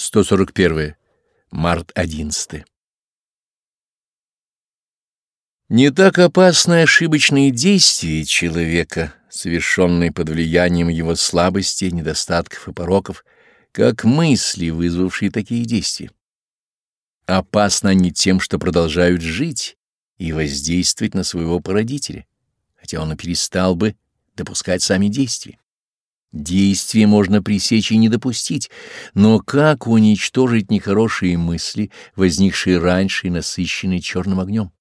141. Март 11. Не так опасны ошибочные действия человека, совершенные под влиянием его слабостей, недостатков и пороков, как мысли, вызвавшие такие действия. Опасны они тем, что продолжают жить и воздействовать на своего породителя, хотя он и перестал бы допускать сами действия. Действие можно пресечь и не допустить, но как уничтожить нехорошие мысли, возникшие раньше и насыщенные черным огнем?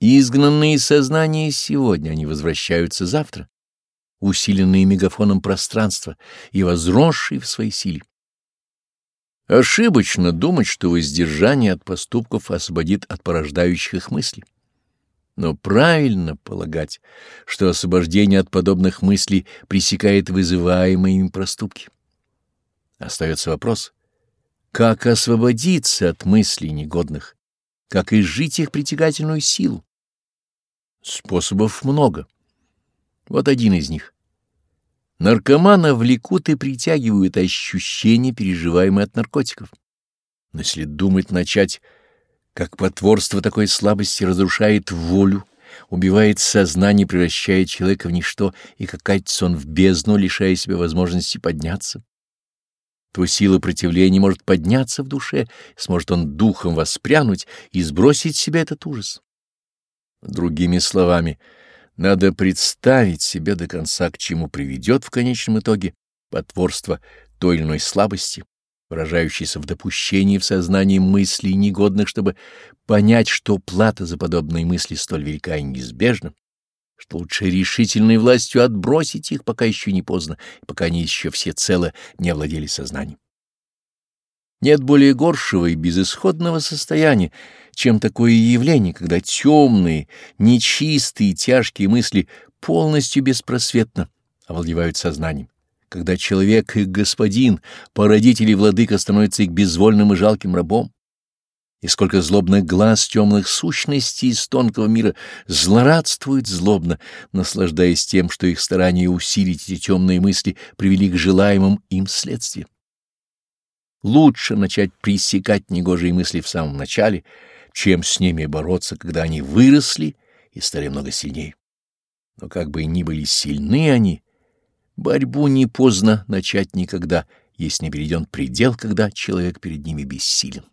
Изгнанные из сознания сегодня, они возвращаются завтра, усиленные мегафоном пространства и возросшие в своей силе. Ошибочно думать, что воздержание от поступков освободит от порождающих их мыслей. Но правильно полагать, что освобождение от подобных мыслей пресекает вызываемые им проступки. Остается вопрос, как освободиться от мыслей негодных, как изжить их притягательную силу. Способов много. Вот один из них. Наркомана влекут и притягивают ощущения, переживаемые от наркотиков. Но если думать начать как потворство такой слабости разрушает волю, убивает сознание, превращая человека в ничто, и как катится он в бездну, лишая себя возможности подняться. То сила противления может подняться в душе, сможет он духом воспрянуть и сбросить с себя этот ужас. Другими словами, надо представить себе до конца, к чему приведет в конечном итоге потворство той или иной слабости, выражающийся в допущении в сознании мыслей негодных, чтобы понять, что плата за подобные мысли столь велика и неизбежна, что лучше решительной властью отбросить их, пока еще не поздно, пока они еще все цело не овладели сознанием. Нет более горшего и безысходного состояния, чем такое явление, когда темные, нечистые, тяжкие мысли полностью беспросветно овладевают сознанием когда человек, их господин, породитель и владыка становится их безвольным и жалким рабом. И сколько злобных глаз темных сущностей из тонкого мира злорадствует злобно, наслаждаясь тем, что их старания усилить эти темные мысли привели к желаемым им следствиям. Лучше начать пресекать негожие мысли в самом начале, чем с ними бороться, когда они выросли и стали много сильнее. Но как бы ни были сильны они, Борьбу не поздно начать никогда, если не перейден предел, когда человек перед ними бессилен.